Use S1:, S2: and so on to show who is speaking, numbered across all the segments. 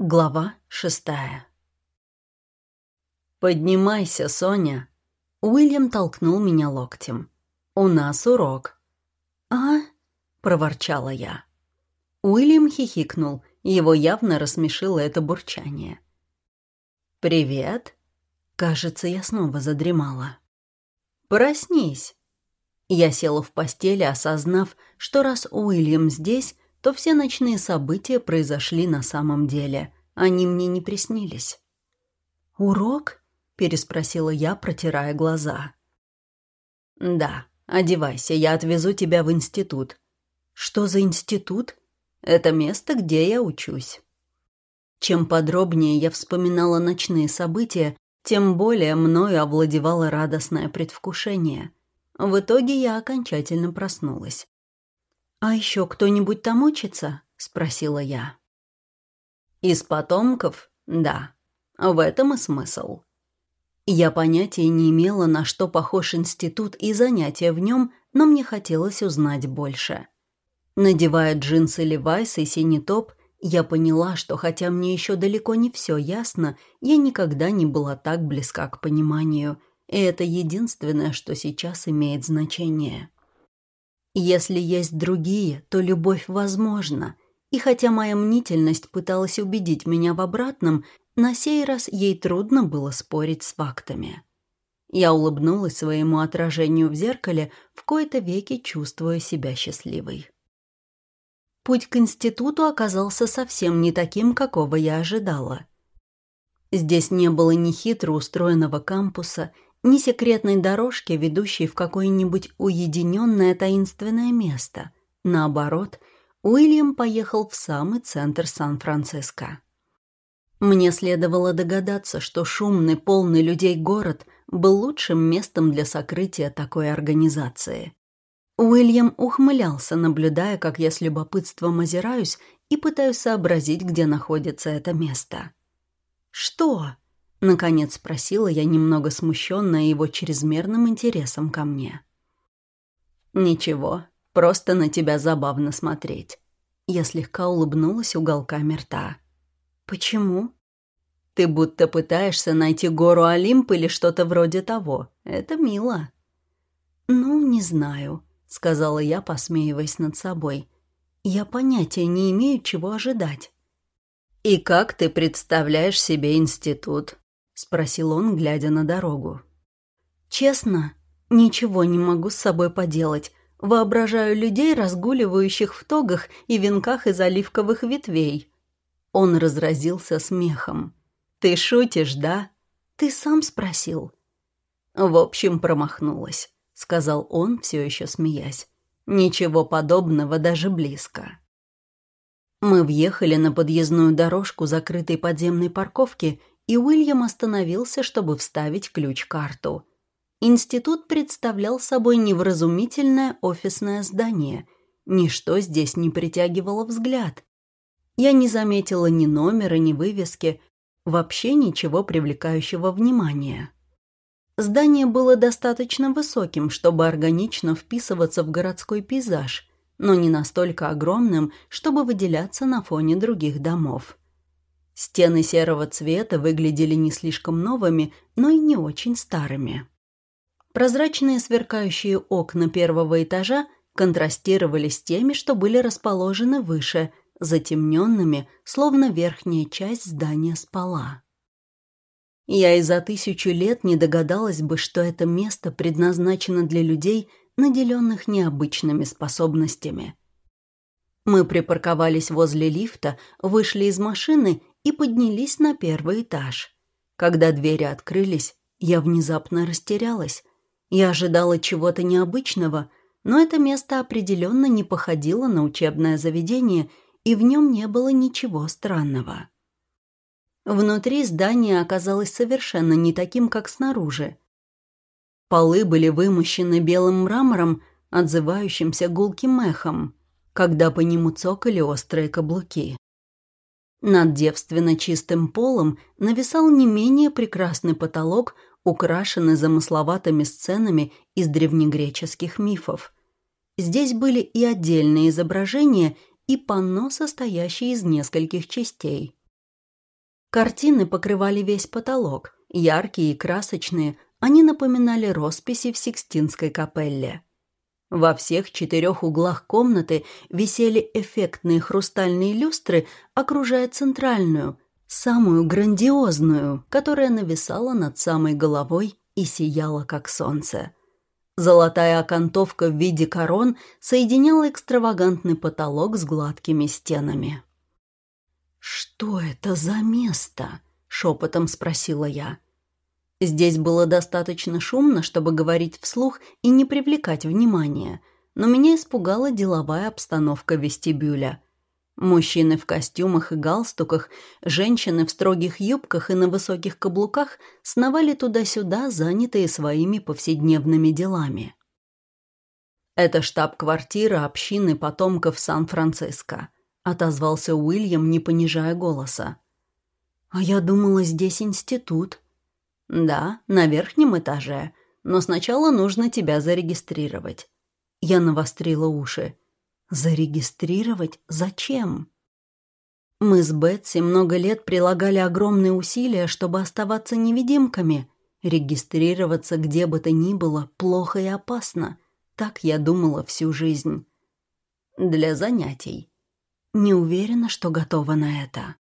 S1: Глава шестая «Поднимайся, Соня!» Уильям толкнул меня локтем. «У нас урок».
S2: «А?» — проворчала я. Уильям хихикнул, его явно рассмешило это бурчание.
S1: «Привет!»
S2: Кажется, я снова задремала.
S1: «Проснись!»
S2: Я села в постели, осознав, что раз Уильям здесь, то все ночные события произошли на самом деле. Они мне не приснились.
S1: «Урок?» — переспросила я, протирая глаза. «Да, одевайся, я отвезу тебя в институт».
S2: «Что за институт?»
S1: «Это место, где я учусь».
S2: Чем подробнее я вспоминала ночные события, тем более мною овладевало радостное предвкушение. В итоге я окончательно проснулась. «А еще кто-нибудь там учится?» — спросила я.
S1: «Из потомков? Да. В этом и смысл».
S2: Я понятия не имела, на что похож институт и занятия в нем, но мне хотелось узнать больше. Надевая джинсы Левайс и синий топ, я поняла, что хотя мне еще далеко не все ясно, я никогда не была так близка к пониманию, и это единственное, что сейчас имеет значение. Если есть другие, то любовь возможна. И хотя моя мнительность пыталась убедить меня в обратном, на сей раз ей трудно было спорить с фактами. Я улыбнулась своему отражению в зеркале, в кои-то веки чувствуя себя счастливой. Путь к институту оказался совсем не таким, какого я ожидала. Здесь не было ни хитро устроенного кампуса, ни секретной дорожки, ведущей в какое-нибудь уединенное таинственное место. Наоборот, Уильям поехал в самый центр Сан-Франциско. Мне следовало догадаться, что шумный, полный людей город был лучшим местом для сокрытия такой организации. Уильям ухмылялся, наблюдая, как я с любопытством озираюсь и пытаюсь сообразить, где находится это место. «Что?» Наконец спросила я, немного смущенная его чрезмерным интересом ко мне.
S1: «Ничего, просто на тебя забавно смотреть».
S2: Я слегка улыбнулась уголками рта. «Почему?»
S1: «Ты будто пытаешься найти гору Олимп или что-то вроде того. Это мило».
S2: «Ну, не знаю», — сказала я, посмеиваясь над собой. «Я понятия не имею, чего ожидать».
S1: «И как ты представляешь себе институт?» — спросил он, глядя на дорогу.
S2: «Честно, ничего не могу с собой поделать. Воображаю людей, разгуливающих в тогах и венках из оливковых ветвей». Он разразился смехом.
S1: «Ты шутишь, да?»
S2: «Ты сам спросил».
S1: «В общем, промахнулась», — сказал он, все еще смеясь. «Ничего подобного даже близко».
S2: Мы въехали на подъездную дорожку закрытой подземной парковки и Уильям остановился, чтобы вставить ключ-карту. Институт представлял собой невразумительное офисное здание. Ничто здесь не притягивало взгляд. Я не заметила ни номера, ни вывески, вообще ничего привлекающего внимания. Здание было достаточно высоким, чтобы органично вписываться в городской пейзаж, но не настолько огромным, чтобы выделяться на фоне других домов. Стены серого цвета выглядели не слишком новыми, но и не очень старыми. Прозрачные сверкающие окна первого этажа контрастировали с теми, что были расположены выше, затемненными, словно верхняя часть здания спала. Я и за тысячу лет не догадалась бы, что это место предназначено для людей, наделенных необычными способностями. Мы припарковались возле лифта, вышли из машины и поднялись на первый этаж. Когда двери открылись, я внезапно растерялась. Я ожидала чего-то необычного, но это место определенно не походило на учебное заведение, и в нем не было ничего странного. Внутри здание оказалось совершенно не таким, как снаружи. Полы были вымощены белым мрамором, отзывающимся гулким эхом, когда по нему цокали острые каблуки. Над девственно чистым полом нависал не менее прекрасный потолок, украшенный замысловатыми сценами из древнегреческих мифов. Здесь были и отдельные изображения, и панно, состоящее из нескольких частей. Картины покрывали весь потолок, яркие и красочные, они напоминали росписи в Сикстинской капелле. Во всех четырех углах комнаты висели эффектные хрустальные люстры, окружая центральную, самую грандиозную, которая нависала над самой головой и сияла, как солнце. Золотая окантовка в виде корон соединяла экстравагантный потолок с гладкими стенами. «Что это за место?» — шепотом спросила я. Здесь было достаточно шумно, чтобы говорить вслух и не привлекать внимания, но меня испугала деловая обстановка вестибюля. Мужчины в костюмах и галстуках, женщины в строгих юбках и на высоких каблуках сновали туда-сюда, занятые своими повседневными делами. «Это штаб-квартира общины потомков Сан-Франциско», — отозвался Уильям, не понижая голоса. «А я думала, здесь институт», «Да, на верхнем этаже, но сначала нужно тебя зарегистрировать». Я навострила уши. «Зарегистрировать? Зачем?» Мы с Бетси много лет прилагали огромные усилия, чтобы оставаться невидимками. Регистрироваться где бы то ни было плохо и опасно. Так я думала всю жизнь. Для занятий. Не уверена, что готова на это.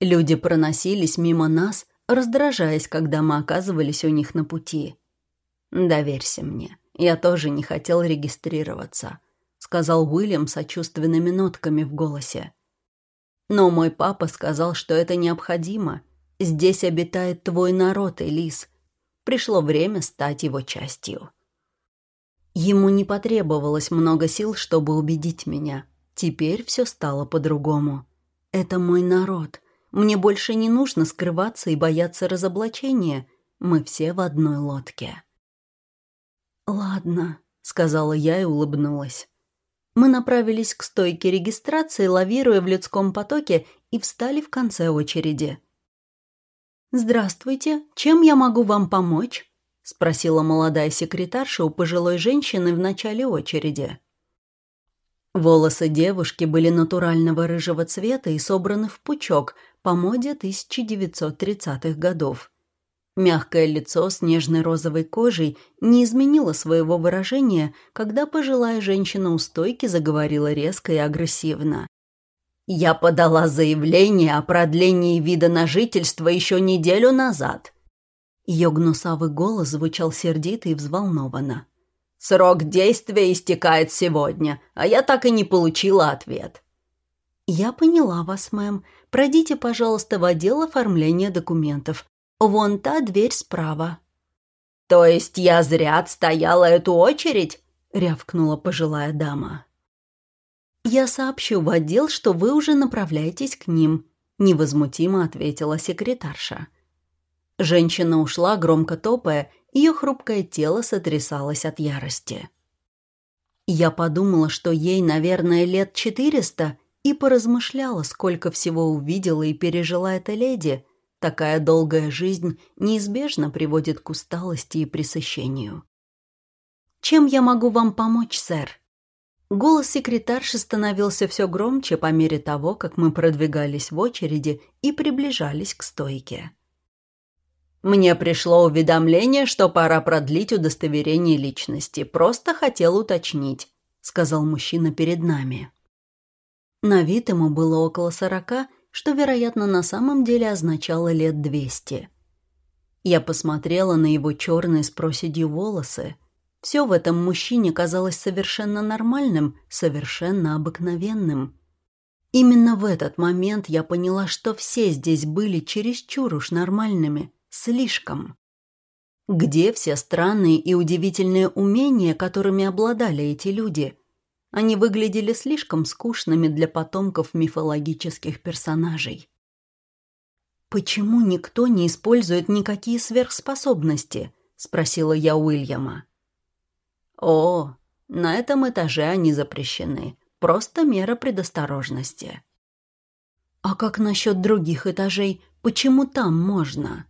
S2: Люди проносились мимо нас, раздражаясь, когда мы оказывались у них на пути. «Доверься мне, я тоже не хотел регистрироваться», — сказал Уильям сочувственными нотками в голосе. «Но мой папа сказал, что это необходимо. Здесь обитает твой народ, Элис. Пришло время стать его частью». Ему не потребовалось много сил, чтобы убедить меня. Теперь все стало по-другому. Это мой народ — мне больше не нужно скрываться и бояться разоблачения. Мы все в одной лодке. «Ладно», — сказала я и улыбнулась. Мы направились к стойке регистрации, лавируя в людском потоке, и встали в конце очереди. «Здравствуйте, чем я могу вам помочь?» — спросила молодая секретарша у пожилой женщины в начале очереди. Волосы девушки были натурального рыжего цвета и собраны в пучок по моде 1930-х годов. Мягкое лицо с нежной розовой кожей не изменило своего выражения, когда пожилая женщина у стойки заговорила резко и агрессивно. «Я подала заявление о продлении вида на жительство еще неделю назад». Ее гнусавый голос звучал сердито и взволнованно. Срок действия истекает сегодня, а я так и не получила ответ». «Я поняла вас, мэм. Пройдите, пожалуйста, в отдел оформления документов. Вон та дверь справа». «То есть я зря отстояла эту очередь?» — рявкнула пожилая дама. «Я сообщу в отдел, что вы уже направляетесь к ним», — невозмутимо ответила секретарша. Женщина ушла, громко топая, ее хрупкое тело сотрясалось от ярости. Я подумала, что ей, наверное, лет четыреста, и поразмышляла, сколько всего увидела и пережила эта леди. Такая долгая жизнь неизбежно приводит к усталости и пресыщению. «Чем я могу вам помочь, сэр?» Голос секретарши становился все громче по мере того, как мы продвигались в очереди и приближались к стойке. Мне пришло уведомление, что пора продлить удостоверение личности. Просто хотел уточнить», — сказал мужчина перед нами. На вид ему было около сорока, что, вероятно, на самом деле означало лет двести. Я посмотрела на его черные с проседью волосы. Все в этом мужчине казалось совершенно нормальным, совершенно обыкновенным. Именно в этот момент я поняла, что все здесь были чересчур уж нормальными — Слишком. Где все странные и удивительные умения, которыми обладали эти люди? Они выглядели слишком скучными для потомков мифологических персонажей. «Почему никто не использует никакие сверхспособности?» — спросила я Уильяма. «О, на этом этаже они запрещены. Просто мера предосторожности». «А как насчет других этажей? Почему там можно?»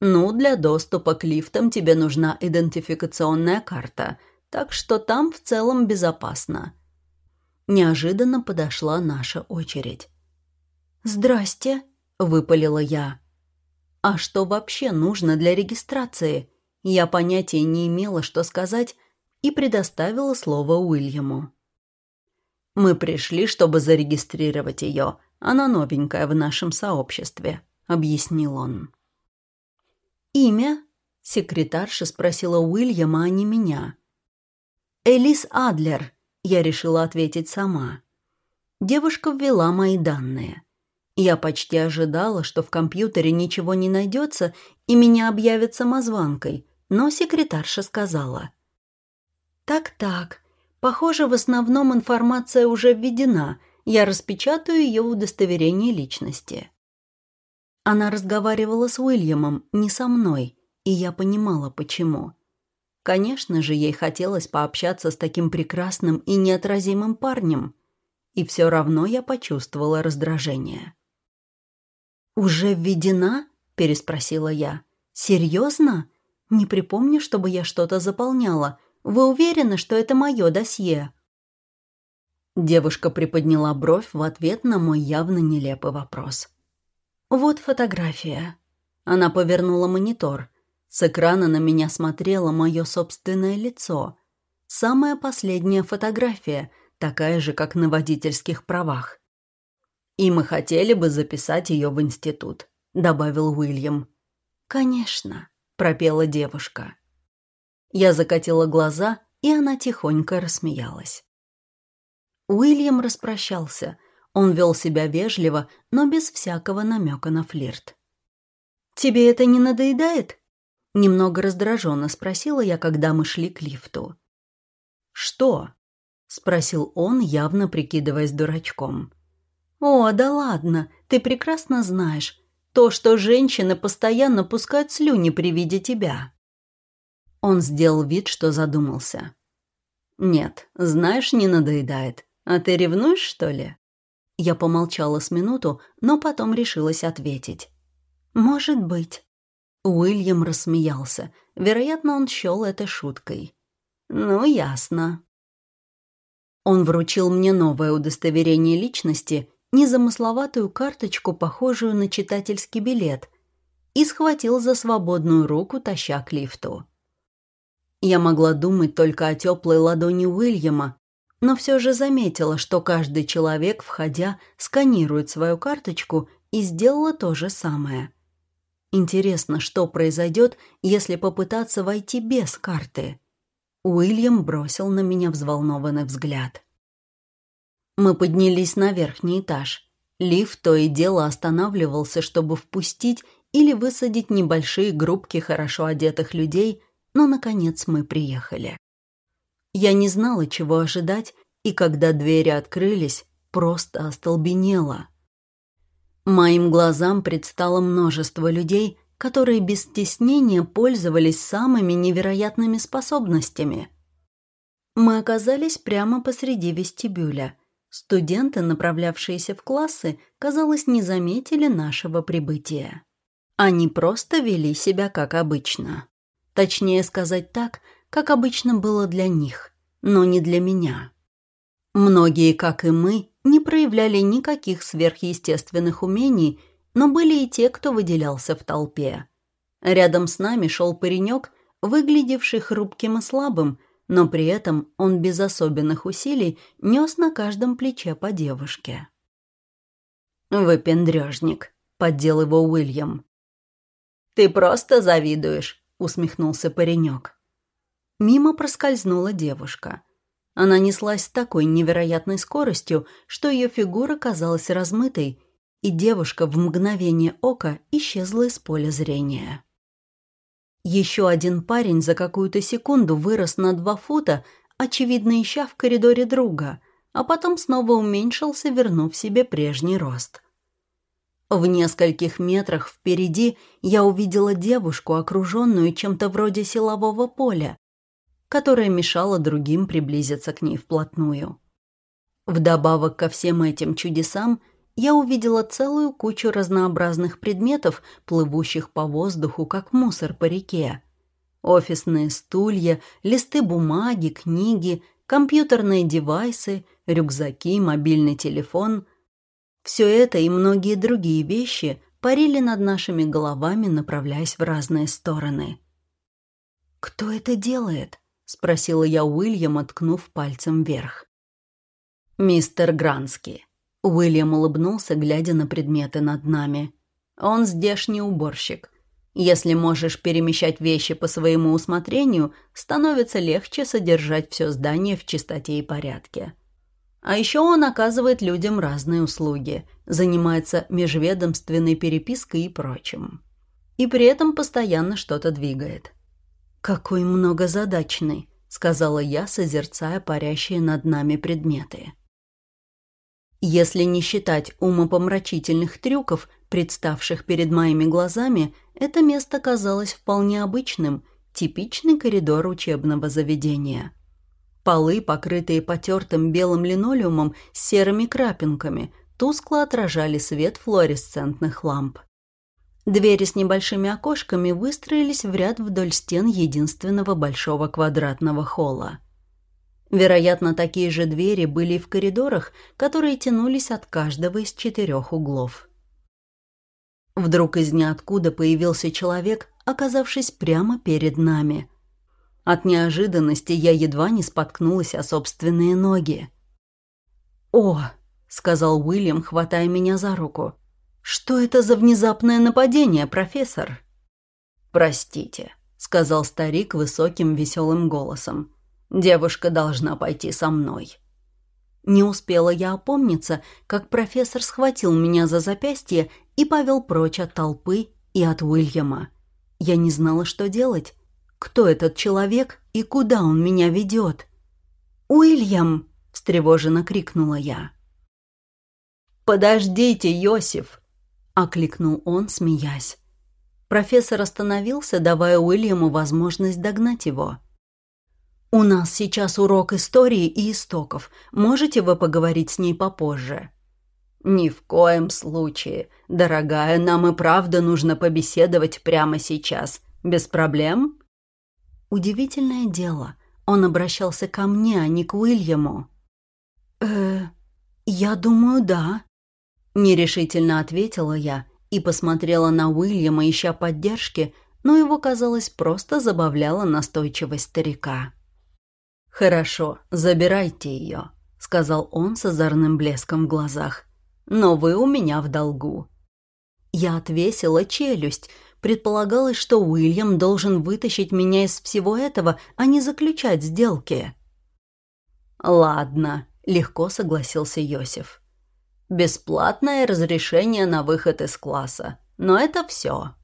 S2: Ну, для доступа к лифтам тебе нужна идентификационная карта, так что там в целом безопасно. Неожиданно подошла наша очередь. «Здрасте», —— выпалила я. «А что вообще нужно для регистрации?» Я понятия не имела, что сказать, и предоставила слово Уильяму. «Мы пришли, чтобы зарегистрировать ее. Она новенькая в нашем сообществе», — объяснил он. «Имя?» — секретарша спросила Уильяма, а не меня. «Элис Адлер», — я решила ответить сама. Девушка ввела мои данные. Я почти ожидала, что в компьютере ничего не найдется и меня объявят самозванкой, но секретарша сказала. «Так-так, похоже, в основном информация уже введена, я распечатаю ее удостоверение личности». Она разговаривала с Уильямом, не со мной, и я понимала, почему. Конечно же, ей хотелось пообщаться с таким прекрасным и неотразимым парнем, и все равно я почувствовала раздражение. «Уже введена?» – переспросила я. «Серьезно? Не припомню, чтобы я что-то заполняла. Вы уверены, что это мое досье?» Девушка приподняла бровь в ответ на мой явно нелепый вопрос. «Вот фотография». Она повернула монитор. С экрана на меня смотрело мое собственное лицо. Самая последняя фотография, такая же, как на водительских правах. «И мы хотели бы записать ее в институт», — добавил Уильям. «Конечно», — пропела девушка. Я закатила глаза, и она тихонько рассмеялась. Уильям распрощался. Он вел себя вежливо, но без всякого намека на флирт. «Тебе это не надоедает?» Немного раздраженно спросила я, когда мы шли к лифту. «Что?» — спросил он, явно прикидываясь дурачком. «О, да ладно, ты прекрасно знаешь. То, что женщины постоянно пускают слюни при виде тебя». Он сделал вид, что задумался. «Нет, знаешь, не надоедает. А ты ревнуешь, что ли?» Я помолчала с минуту, но потом решилась ответить. «Может быть». Уильям рассмеялся. Вероятно, он счел это шуткой. «Ну, ясно». Он вручил мне новое удостоверение личности незамысловатую карточку, похожую на читательский билет, и схватил за свободную руку, таща к лифту. Я могла думать только о теплой ладони Уильяма, но все же заметила, что каждый человек, входя, сканирует свою карточку и сделала то же самое. Интересно, что произойдет, если попытаться войти без карты? Уильям бросил на меня взволнованный взгляд. Мы поднялись на верхний этаж. Лифт то и дело останавливался, чтобы впустить или высадить небольшие группки хорошо одетых людей, но, наконец, мы приехали. Я не знала, чего ожидать, и когда двери открылись, просто остолбенела. Моим глазам предстало множество людей, которые без стеснения пользовались самыми невероятными способностями. Мы оказались прямо посреди вестибюля – Студенты, направлявшиеся в классы, казалось, не заметили нашего прибытия. Они просто вели себя как обычно. Точнее сказать так, как обычно было для них, но не для меня. Многие, как и мы, не проявляли никаких сверхъестественных умений, но были и те, кто выделялся в толпе. Рядом с нами шел паренек, выглядевший хрупким и слабым, но при этом он без особенных усилий нес на каждом плече по девушке. «Выпендрежник», — поддел его Уильям. «Ты просто завидуешь», — усмехнулся паренек. Мимо проскользнула девушка. Она неслась с такой невероятной скоростью, что ее фигура казалась размытой, и девушка в мгновение ока исчезла из поля зрения. Еще один парень за какую-то секунду вырос на два фута, очевидно ища в коридоре друга, а потом снова уменьшился, вернув себе прежний рост. В нескольких метрах впереди я увидела девушку, окруженную чем-то вроде силового поля, которое мешало другим приблизиться к ней вплотную. Вдобавок ко всем этим чудесам – я увидела целую кучу разнообразных предметов, плывущих по воздуху, как мусор по реке. Офисные стулья, листы бумаги, книги, компьютерные девайсы, рюкзаки, мобильный телефон. Все это и многие другие вещи парили над нашими головами, направляясь в разные стороны. «Кто это делает?» — спросила я Уильяма, ткнув пальцем вверх.
S1: «Мистер Грански». Уильям улыбнулся, глядя на предметы над нами. «Он здешний уборщик. Если можешь перемещать вещи по своему усмотрению, становится легче содержать все здание в чистоте и порядке. А еще он оказывает людям разные услуги, занимается межведомственной перепиской и прочим. И при этом постоянно что-то двигает.
S2: «Какой многозадачный», — сказала я, созерцая парящие над нами предметы. Если не считать умопомрачительных трюков, представших перед моими глазами, это место казалось вполне обычным, типичный коридор учебного заведения. Полы, покрытые потертым белым линолеумом с серыми крапинками, тускло отражали свет флуоресцентных ламп. Двери с небольшими окошками выстроились в ряд вдоль стен единственного большого квадратного холла. Вероятно, такие же двери были и в коридорах, которые тянулись от каждого из четырех углов. Вдруг из ниоткуда появился человек, оказавшись прямо перед нами. От неожиданности я едва не споткнулась о собственные ноги. «О!» — сказал Уильям, хватая меня за руку. «Что это за внезапное нападение, профессор?»
S1: «Простите», — сказал старик высоким веселым голосом. Девушка должна пойти со мной».
S2: Не успела я опомниться, как профессор схватил меня за запястье и повел прочь от толпы и от Уильяма. Я не знала, что делать. Кто этот человек и куда он меня ведет? «Уильям!» — встревоженно крикнула я.
S1: «Подождите, Йосиф!» — окликнул он, смеясь.
S2: Профессор остановился, давая Уильяму возможность догнать его. «У нас сейчас урок истории и истоков. Можете вы поговорить с ней попозже?»
S1: «Ни в коем случае. Дорогая, нам и правда нужно побеседовать прямо сейчас. Без проблем?»
S2: Удивительное дело. Он обращался ко мне, а не к Уильяму. «Э, я думаю, да», — нерешительно ответила я и посмотрела на Уильяма, ища поддержки, но его, казалось, просто забавляла настойчивость старика.
S1: «Хорошо, забирайте ее», — сказал он с озорным блеском в глазах. «Но вы у меня в долгу».
S2: Я отвесила челюсть. Предполагалось, что Уильям должен вытащить меня из всего этого, а не заключать сделки.
S1: «Ладно», — легко согласился Йосиф. «Бесплатное разрешение на выход из класса. Но это все».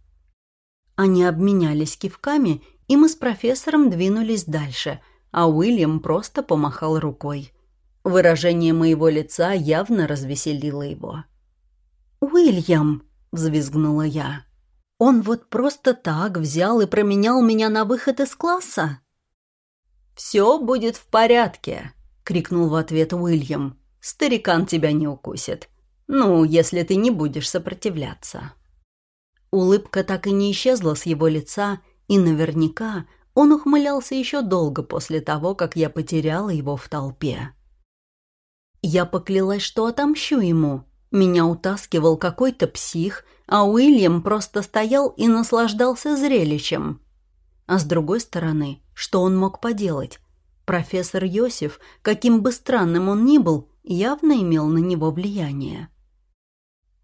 S2: Они обменялись кивками, и мы с профессором двинулись дальше — а Уильям просто помахал рукой. Выражение моего лица явно развеселило его. «Уильям!» — взвизгнула я. «Он вот просто так взял и променял меня на выход из класса?»
S1: «Все будет в порядке!» — крикнул в ответ Уильям. «Старикан тебя не укусит. Ну, если ты не будешь сопротивляться».
S2: Улыбка так и не исчезла с его лица, и наверняка он ухмылялся еще долго после того, как я потеряла его в толпе. Я поклялась, что отомщу ему. Меня утаскивал какой-то псих, а Уильям просто стоял и наслаждался зрелищем. А с другой стороны, что он мог поделать? Профессор Йосиф, каким бы странным он ни был, явно имел на него влияние.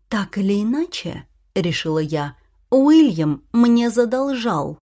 S2: «Так или иначе», — решила я, — «Уильям мне задолжал».